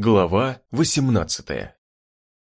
Глава 18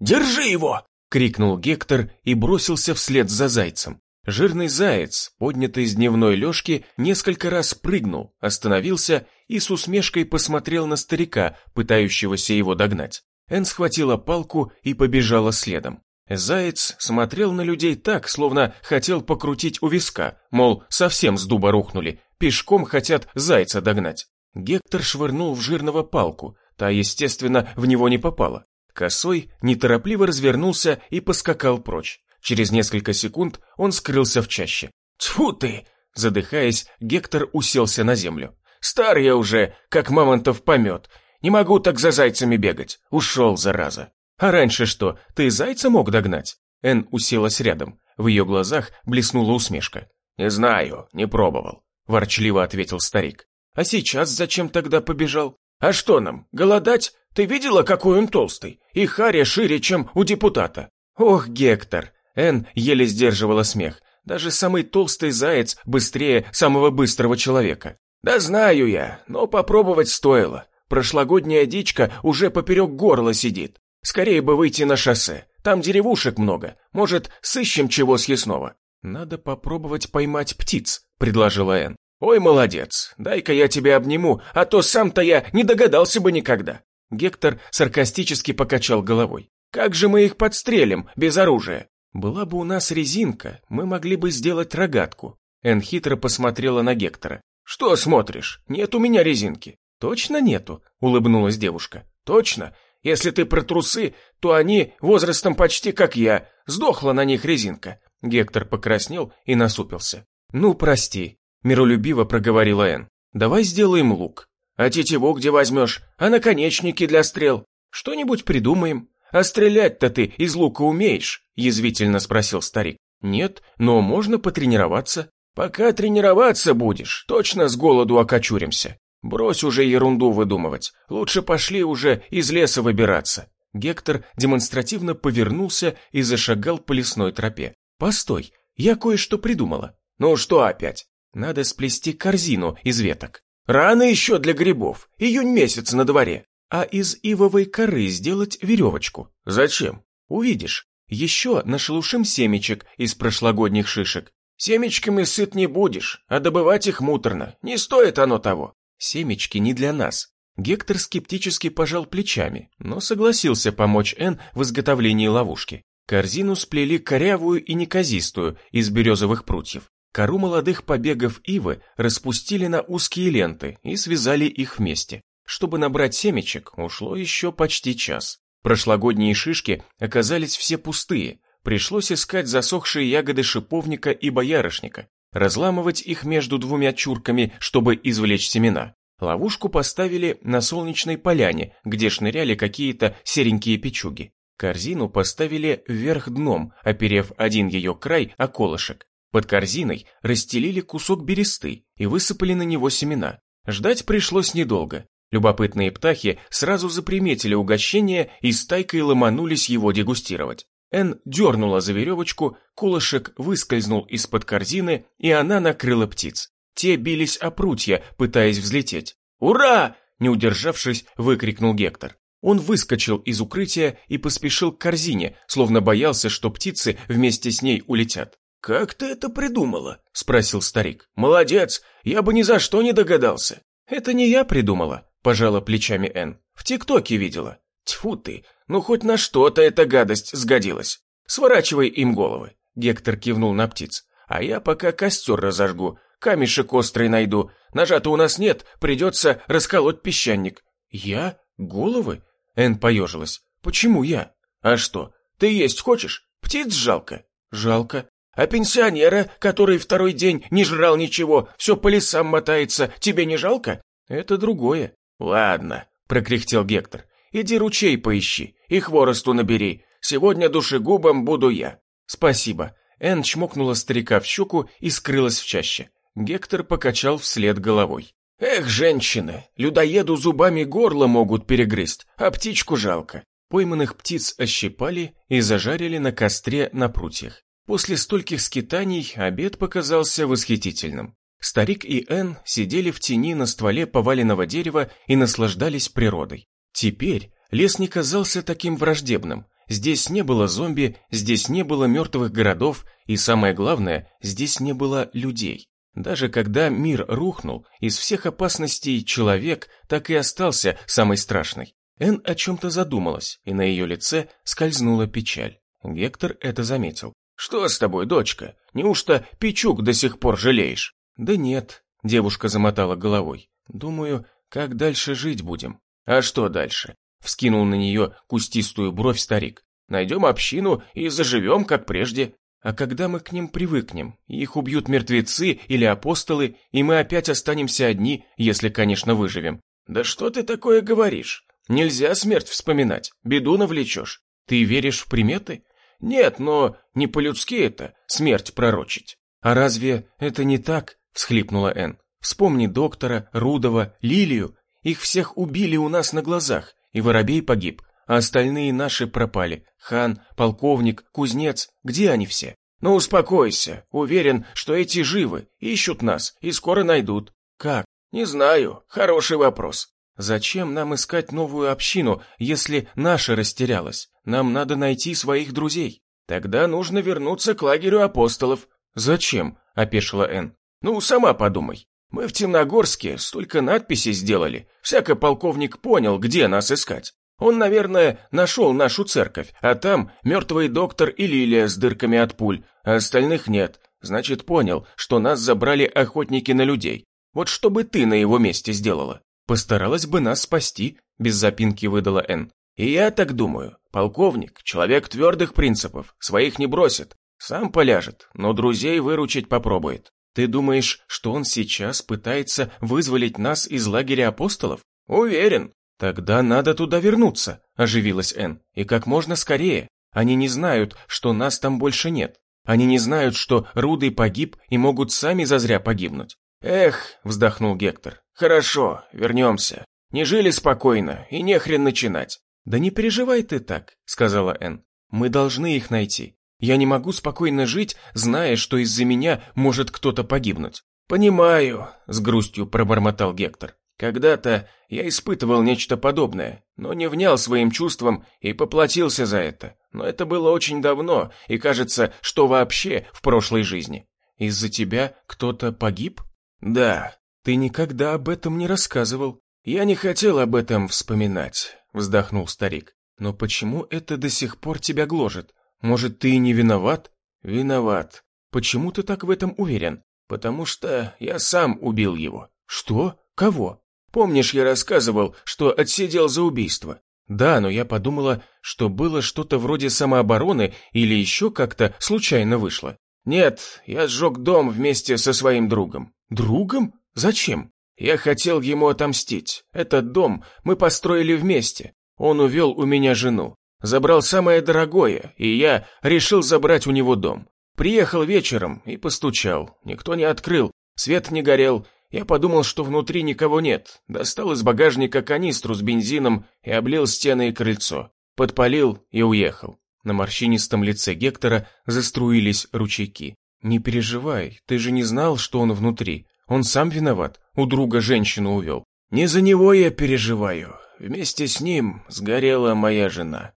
«Держи его!» — крикнул Гектор и бросился вслед за зайцем. Жирный заяц, поднятый с дневной лёжки, несколько раз прыгнул, остановился и с усмешкой посмотрел на старика, пытающегося его догнать. Эн схватила палку и побежала следом. Заяц смотрел на людей так, словно хотел покрутить у виска, мол, совсем с дуба рухнули, пешком хотят зайца догнать. Гектор швырнул в жирного палку, та, естественно, в него не попала. Косой неторопливо развернулся и поскакал прочь. Через несколько секунд он скрылся в чаще. «Тьфу ты!» Задыхаясь, Гектор уселся на землю. «Стар я уже, как мамонтов помет. Не могу так за зайцами бегать. Ушел, зараза». «А раньше что, ты зайца мог догнать?» Эн уселась рядом. В ее глазах блеснула усмешка. «Не знаю, не пробовал», – ворчливо ответил старик. «А сейчас зачем тогда побежал?» «А что нам, голодать? Ты видела, какой он толстый? И харя шире, чем у депутата». «Ох, Гектор!» Эн еле сдерживала смех. Даже самый толстый заяц быстрее самого быстрого человека. «Да знаю я, но попробовать стоило. Прошлогодняя дичка уже поперек горла сидит. Скорее бы выйти на шоссе. Там деревушек много. Может, сыщем чего съестного?» «Надо попробовать поймать птиц», — предложила Эн. «Ой, молодец, дай-ка я тебя обниму, а то сам-то я не догадался бы никогда». Гектор саркастически покачал головой. «Как же мы их подстрелим, без оружия?» «Была бы у нас резинка, мы могли бы сделать рогатку». Эн хитро посмотрела на Гектора. «Что смотришь? Нет у меня резинки». «Точно нету?» — улыбнулась девушка. «Точно. Если ты про трусы, то они возрастом почти как я. Сдохла на них резинка». Гектор покраснел и насупился. «Ну, прости», — миролюбиво проговорила Эн. «Давай сделаем лук». «А тетиву где возьмешь? А наконечники для стрел? Что-нибудь придумаем». «А стрелять-то ты из лука умеешь?» – язвительно спросил старик. «Нет, но можно потренироваться». «Пока тренироваться будешь, точно с голоду окочуримся. Брось уже ерунду выдумывать, лучше пошли уже из леса выбираться». Гектор демонстративно повернулся и зашагал по лесной тропе. «Постой, я кое-что придумала». «Ну что опять?» «Надо сплести корзину из веток». «Рано еще для грибов, июнь месяц на дворе» а из ивовой коры сделать веревочку. Зачем? Увидишь. Еще нашелушим семечек из прошлогодних шишек. Семечками сыт не будешь, а добывать их муторно. Не стоит оно того. Семечки не для нас. Гектор скептически пожал плечами, но согласился помочь Эн в изготовлении ловушки. Корзину сплели корявую и неказистую из березовых прутьев. Кору молодых побегов ивы распустили на узкие ленты и связали их вместе. Чтобы набрать семечек, ушло еще почти час. Прошлогодние шишки оказались все пустые. Пришлось искать засохшие ягоды шиповника и боярышника, разламывать их между двумя чурками, чтобы извлечь семена. Ловушку поставили на солнечной поляне, где шныряли какие-то серенькие печуги. Корзину поставили вверх дном, оперев один ее край о колышек. Под корзиной расстелили кусок бересты и высыпали на него семена. Ждать пришлось недолго. Любопытные птахи сразу заприметили угощение и стайкой ломанулись его дегустировать. Эн дернула за веревочку, кулышек выскользнул из-под корзины, и она накрыла птиц. Те бились о прутья, пытаясь взлететь. «Ура!» – не удержавшись, выкрикнул Гектор. Он выскочил из укрытия и поспешил к корзине, словно боялся, что птицы вместе с ней улетят. «Как ты это придумала?» – спросил старик. «Молодец, я бы ни за что не догадался». «Это не я придумала», пожала плечами Н. В ТикТоке видела. Тьфу ты, ну хоть на что-то эта гадость сгодилась. Сворачивай им головы. Гектор кивнул на птиц. А я пока костер разожгу, камешек острый найду. Ножа-то у нас нет, придется расколоть песчаник. Я? Головы? Эн поежилась. Почему я? А что, ты есть хочешь? Птиц жалко. Жалко. А пенсионера, который второй день не жрал ничего, все по лесам мотается, тебе не жалко? Это другое. «Ладно», — прокряхтел Гектор, — «иди ручей поищи и хворосту набери. Сегодня душегубом буду я». «Спасибо». Энн чмокнула старика в щеку и скрылась в чаще. Гектор покачал вслед головой. «Эх, женщины, людоеду зубами горло могут перегрызть, а птичку жалко». Пойманных птиц ощипали и зажарили на костре на прутьях. После стольких скитаний обед показался восхитительным. Старик и Энн сидели в тени на стволе поваленного дерева и наслаждались природой. Теперь лес не казался таким враждебным. Здесь не было зомби, здесь не было мертвых городов, и самое главное, здесь не было людей. Даже когда мир рухнул, из всех опасностей человек так и остался самый страшный. Эн о чем-то задумалась, и на ее лице скользнула печаль. Гектор это заметил. «Что с тобой, дочка? Неужто Пичук до сих пор жалеешь?» «Да нет», — девушка замотала головой. «Думаю, как дальше жить будем?» «А что дальше?» — вскинул на нее кустистую бровь старик. «Найдем общину и заживем, как прежде». А когда мы к ним привыкнем, их убьют мертвецы или апостолы, и мы опять останемся одни, если, конечно, выживем. Да что ты такое говоришь? Нельзя смерть вспоминать, беду навлечешь. Ты веришь в приметы? Нет, но не по-людски это, смерть пророчить. А разве это не так? Всхлипнула Энн. Вспомни доктора, Рудова, Лилию. Их всех убили у нас на глазах, и Воробей погиб, а остальные наши пропали. Хан, полковник, кузнец, где они все? Ну успокойся, уверен, что эти живы, ищут нас и скоро найдут. Как? Не знаю, хороший вопрос. Зачем нам искать новую общину, если наша растерялась? Нам надо найти своих друзей. Тогда нужно вернуться к лагерю апостолов. Зачем? опешила Энн. Ну, сама подумай. Мы в Темногорске столько надписей сделали. Всяко полковник понял, где нас искать. Он, наверное, нашел нашу церковь, а там мертвый доктор и Лилия с дырками от пуль, а остальных нет. Значит, понял, что нас забрали охотники на людей. Вот что бы ты на его месте сделала? Постаралась бы нас спасти, без запинки выдала Н. И я так думаю. Полковник, человек твердых принципов, своих не бросит. Сам поляжет, но друзей выручить попробует. Ты думаешь, что он сейчас пытается вызволить нас из лагеря апостолов? Уверен. «Тогда надо туда вернуться», – оживилась Энн. «И как можно скорее. Они не знают, что нас там больше нет. Они не знают, что Рудый погиб и могут сами зазря погибнуть». «Эх», – вздохнул Гектор. «Хорошо, вернемся. Не жили спокойно, и не хрен начинать». «Да не переживай ты так», – сказала Энн. «Мы должны их найти. Я не могу спокойно жить, зная, что из-за меня может кто-то погибнуть». «Понимаю», – с грустью пробормотал Гектор. Когда-то я испытывал нечто подобное, но не внял своим чувствам и поплатился за это. Но это было очень давно, и кажется, что вообще в прошлой жизни. Из-за тебя кто-то погиб? Да. Ты никогда об этом не рассказывал. Я не хотел об этом вспоминать, вздохнул старик. Но почему это до сих пор тебя гложет? Может, ты и не виноват? Виноват. Почему ты так в этом уверен? Потому что я сам убил его. Что? Кого? Помнишь, я рассказывал, что отсидел за убийство? Да, но я подумала, что было что-то вроде самообороны или еще как-то случайно вышло. Нет, я сжег дом вместе со своим другом. Другом? Зачем? Я хотел ему отомстить. Этот дом мы построили вместе. Он увел у меня жену. Забрал самое дорогое, и я решил забрать у него дом. Приехал вечером и постучал. Никто не открыл, свет не горел, я подумал, что внутри никого нет, достал из багажника канистру с бензином и облил стены и крыльцо. Подпалил и уехал. На морщинистом лице Гектора заструились ручейки. «Не переживай, ты же не знал, что он внутри. Он сам виноват, у друга женщину увел». «Не за него я переживаю. Вместе с ним сгорела моя жена».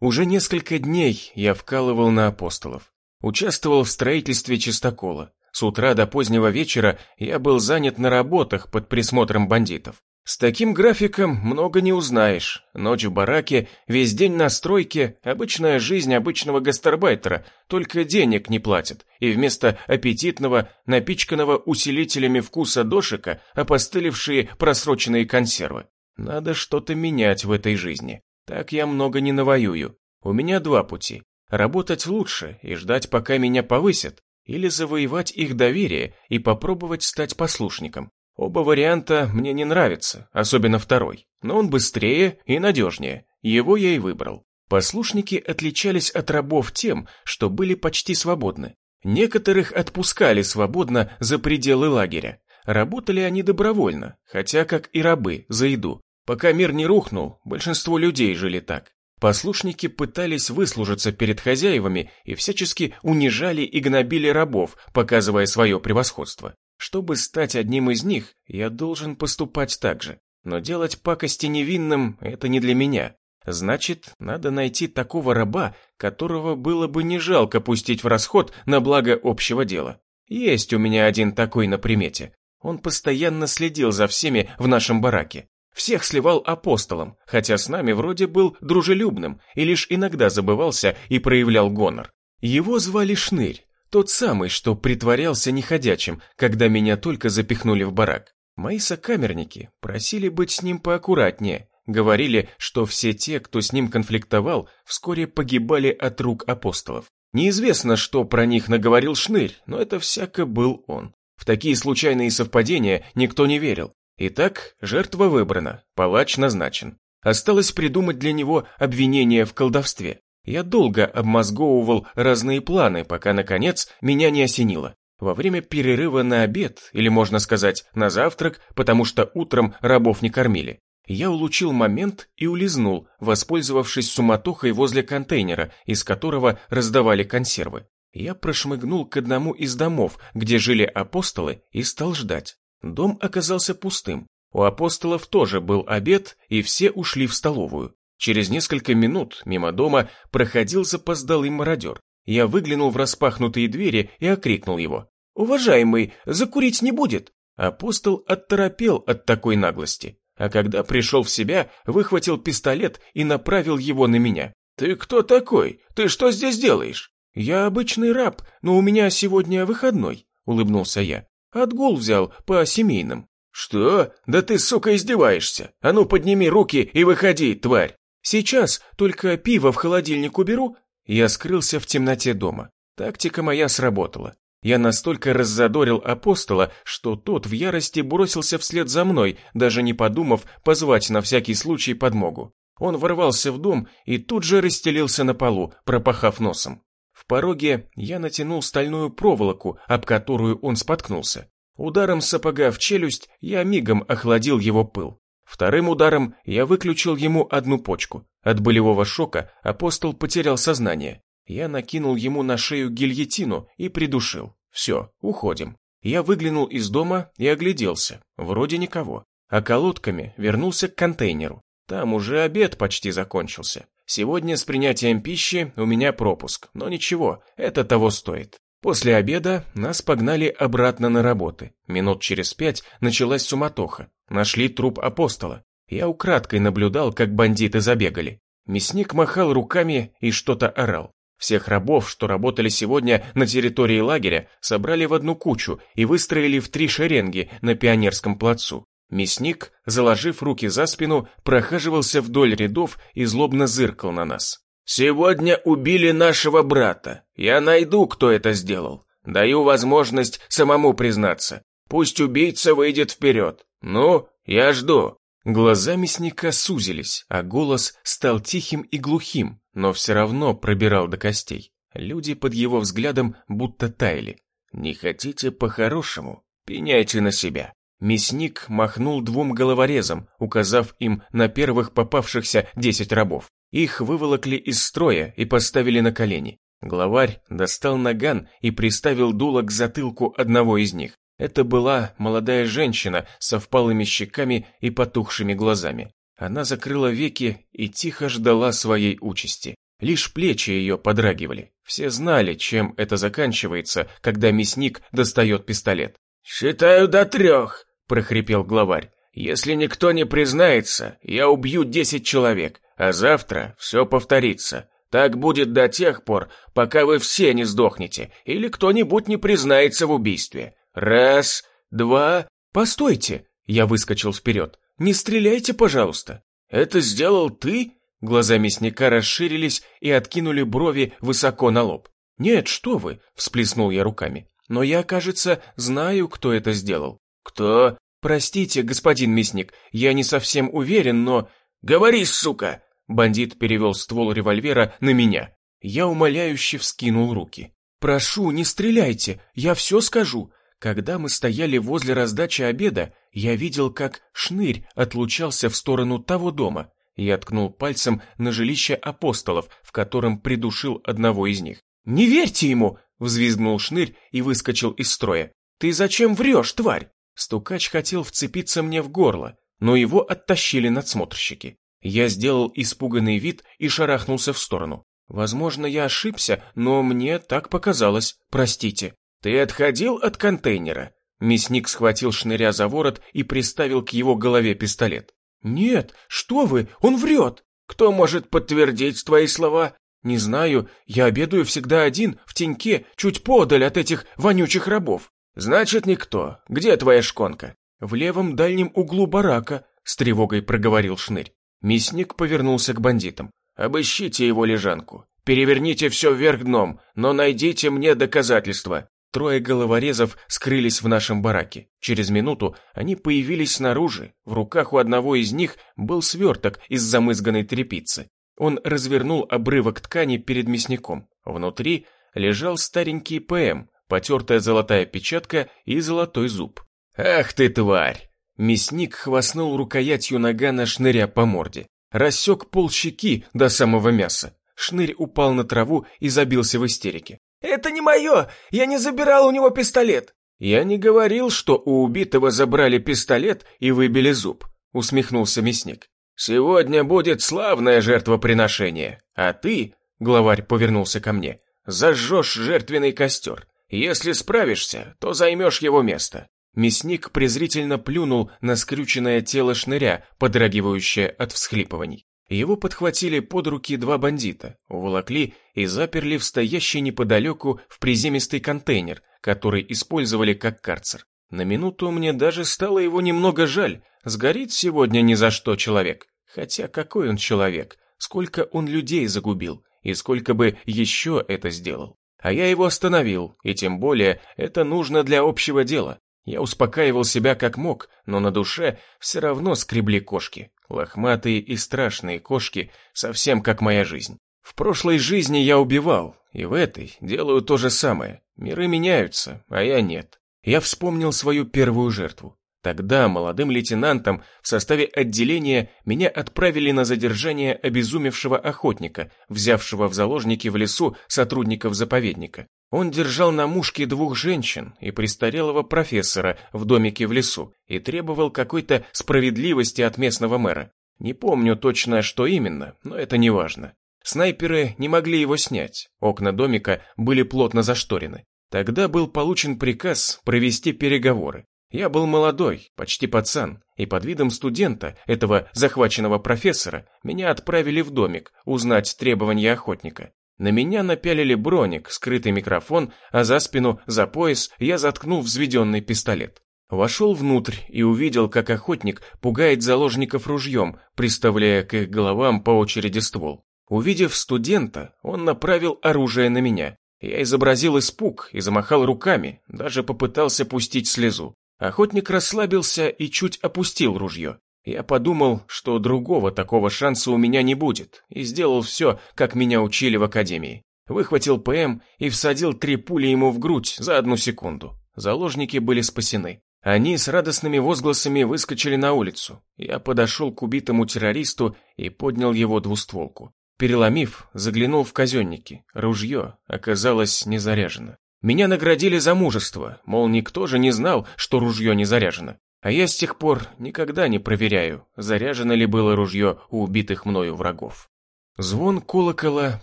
Уже несколько дней я вкалывал на апостолов. Участвовал в строительстве чистокола. С утра до позднего вечера я был занят на работах под присмотром бандитов. С таким графиком много не узнаешь. Ночь в бараке, весь день на стройке, обычная жизнь обычного гастарбайтера, только денег не платят, и вместо аппетитного, напичканного усилителями вкуса дошика опостылевшие просроченные консервы. Надо что-то менять в этой жизни. Так я много не навоюю. У меня два пути. Работать лучше и ждать, пока меня повысят, или завоевать их доверие и попробовать стать послушником. Оба варианта мне не нравятся, особенно второй, но он быстрее и надежнее, его я и выбрал. Послушники отличались от рабов тем, что были почти свободны. Некоторых отпускали свободно за пределы лагеря. Работали они добровольно, хотя, как и рабы, за еду. Пока мир не рухнул, большинство людей жили так. Послушники пытались выслужиться перед хозяевами и всячески унижали и гнобили рабов, показывая свое превосходство. Чтобы стать одним из них, я должен поступать так же. Но делать пакости невинным – это не для меня. Значит, надо найти такого раба, которого было бы не жалко пустить в расход на благо общего дела. Есть у меня один такой на примете. Он постоянно следил за всеми в нашем бараке. Всех сливал апостолом, хотя с нами вроде был дружелюбным и лишь иногда забывался и проявлял гонор. Его звали Шнырь, тот самый, что притворялся неходячим, когда меня только запихнули в барак. Мои сокамерники просили быть с ним поаккуратнее, говорили, что все те, кто с ним конфликтовал, вскоре погибали от рук апостолов. Неизвестно, что про них наговорил Шнырь, но это всяко был он. В такие случайные совпадения никто не верил. Итак, жертва выбрана, палач назначен. Осталось придумать для него обвинение в колдовстве. Я долго обмозговывал разные планы, пока, наконец, меня не осенило. Во время перерыва на обед, или можно сказать, на завтрак, потому что утром рабов не кормили, я улучил момент и улизнул, воспользовавшись суматохой возле контейнера, из которого раздавали консервы. Я прошмыгнул к одному из домов, где жили апостолы, и стал ждать. Дом оказался пустым. У апостолов тоже был обед, и все ушли в столовую. Через несколько минут мимо дома проходил запоздалый мародер. Я выглянул в распахнутые двери и окрикнул его. «Уважаемый, закурить не будет?» Апостол отторопел от такой наглости а когда пришел в себя, выхватил пистолет и направил его на меня. «Ты кто такой? Ты что здесь делаешь?» «Я обычный раб, но у меня сегодня выходной», — улыбнулся я. «Отгул взял по семейным». «Что? Да ты, сука, издеваешься! А ну, подними руки и выходи, тварь!» «Сейчас только пиво в холодильник уберу». Я скрылся в темноте дома. Тактика моя сработала. Я настолько раззадорил апостола, что тот в ярости бросился вслед за мной, даже не подумав позвать на всякий случай подмогу. Он ворвался в дом и тут же расстелился на полу, пропахав носом. В пороге я натянул стальную проволоку, об которую он споткнулся. Ударом сапога в челюсть я мигом охладил его пыл. Вторым ударом я выключил ему одну почку. От болевого шока апостол потерял сознание. Я накинул ему на шею гильотину и придушил. Все, уходим. Я выглянул из дома и огляделся. Вроде никого. А колодками вернулся к контейнеру. Там уже обед почти закончился. Сегодня с принятием пищи у меня пропуск, но ничего, это того стоит. После обеда нас погнали обратно на работы. Минут через пять началась суматоха. Нашли труп апостола. Я украдкой наблюдал, как бандиты забегали. Мясник махал руками и что-то орал. Всех рабов, что работали сегодня на территории лагеря, собрали в одну кучу и выстроили в три шеренги на Пионерском плацу. Мясник, заложив руки за спину, прохаживался вдоль рядов и злобно зыркал на нас. «Сегодня убили нашего брата. Я найду, кто это сделал. Даю возможность самому признаться. Пусть убийца выйдет вперед. Ну, я жду». Глаза мясника сузились, а голос стал тихим и глухим, но все равно пробирал до костей. Люди под его взглядом будто таяли. «Не хотите по-хорошему? Пеняйте на себя». Мясник махнул двум головорезам, указав им на первых попавшихся десять рабов. Их выволокли из строя и поставили на колени. Главарь достал наган и приставил дуло к затылку одного из них. Это была молодая женщина со впалыми щеками и потухшими глазами. Она закрыла веки и тихо ждала своей участи. Лишь плечи ее подрагивали. Все знали, чем это заканчивается, когда мясник достает пистолет. «Считаю до трех», – прохрипел главарь. «Если никто не признается, я убью десять человек, а завтра все повторится. Так будет до тех пор, пока вы все не сдохнете или кто-нибудь не признается в убийстве. Раз, два... Постойте! Я выскочил вперед. Не стреляйте, пожалуйста. Это сделал ты? Глаза мясника расширились и откинули брови высоко на лоб. «Нет, что вы!» – всплеснул я руками. «Но я, кажется, знаю, кто это сделал». «Кто?» «Простите, господин мясник, я не совсем уверен, но...» «Говори, сука!» Бандит перевел ствол револьвера на меня. Я умоляюще вскинул руки. «Прошу, не стреляйте, я все скажу. Когда мы стояли возле раздачи обеда, я видел, как шнырь отлучался в сторону того дома. Я ткнул пальцем на жилище апостолов, в котором придушил одного из них. «Не верьте ему!» — взвизгнул шнырь и выскочил из строя. «Ты зачем врешь, тварь?» Стукач хотел вцепиться мне в горло, но его оттащили надсмотрщики. Я сделал испуганный вид и шарахнулся в сторону. Возможно, я ошибся, но мне так показалось, простите. Ты отходил от контейнера? Мясник схватил шныря за ворот и приставил к его голове пистолет. «Нет, что вы, он врет! Кто может подтвердить твои слова? Не знаю, я обедаю всегда один, в теньке, чуть подаль от этих вонючих рабов. Значит, никто. Где твоя шконка? В левом дальнем углу барака, с тревогой проговорил шнырь. Мясник повернулся к бандитам. Обыщите его лежанку. Переверните все вверх дном, но найдите мне доказательства. Трое головорезов скрылись в нашем бараке. Через минуту они появились снаружи. В руках у одного из них был сверток из замызганной тряпицы. Он развернул обрывок ткани перед мясником. Внутри лежал старенький ПМ, потертая золотая печатка и золотой зуб. «Ах ты, тварь!» Мясник хвастнул рукоятью нагана шныря по морде. Рассек пол щеки до самого мяса. Шнырь упал на траву и забился в истерике. «Это не мое! Я не забирал у него пистолет!» «Я не говорил, что у убитого забрали пистолет и выбили зуб», усмехнулся мясник. «Сегодня будет славное жертвоприношение, а ты, — главарь повернулся ко мне, — зажжешь жертвенный костер. Если справишься, то займешь его место». Мясник презрительно плюнул на скрюченное тело шныря, подрагивающее от всхлипываний. Его подхватили под руки два бандита, уволокли и заперли в стоящий неподалеку в приземистый контейнер, который использовали как карцер. На минуту мне даже стало его немного жаль, Сгорит сегодня ни за что человек. Хотя какой он человек? Сколько он людей загубил? И сколько бы еще это сделал? А я его остановил, и тем более это нужно для общего дела. Я успокаивал себя как мог, но на душе все равно скребли кошки. Лохматые и страшные кошки, совсем как моя жизнь. В прошлой жизни я убивал, и в этой делаю то же самое. Миры меняются, а я нет. Я вспомнил свою первую жертву. Тогда молодым лейтенантом в составе отделения меня отправили на задержание обезумевшего охотника, взявшего в заложники в лесу сотрудников заповедника. Он держал на мушке двух женщин и престарелого профессора в домике в лесу и требовал какой-то справедливости от местного мэра. Не помню точно, что именно, но это не важно. Снайперы не могли его снять, окна домика были плотно зашторены. Тогда был получен приказ провести переговоры. Я был молодой, почти пацан, и под видом студента, этого захваченного профессора, меня отправили в домик узнать требования охотника. На меня напялили броник, скрытый микрофон, а за спину, за пояс я заткнул взведенный пистолет. Вошел внутрь и увидел, как охотник пугает заложников ружьем, приставляя к их головам по очереди ствол. Увидев студента, он направил оружие на меня. Я изобразил испуг и замахал руками, даже попытался пустить слезу. Охотник расслабился и чуть опустил ружье. Я подумал, что другого такого шанса у меня не будет, и сделал все, как меня учили в академии. Выхватил ПМ и всадил три пули ему в грудь за одну секунду. Заложники были спасены. Они с радостными возгласами выскочили на улицу. Я подошел к убитому террористу и поднял его двустволку. Переломив, заглянул в казенники. Ружье оказалось не заряжено. Меня наградили за мужество, мол, никто же не знал, что ружье не заряжено. А я с тех пор никогда не проверяю, заряжено ли было ружье у убитых мною врагов. Звон колокола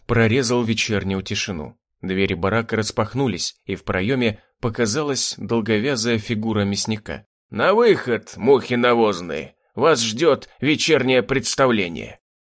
прорезал вечернюю тишину. Двери барака распахнулись, и в проеме показалась долговязая фигура мясника. «На выход, мухи навозные! Вас ждет вечернее представление!»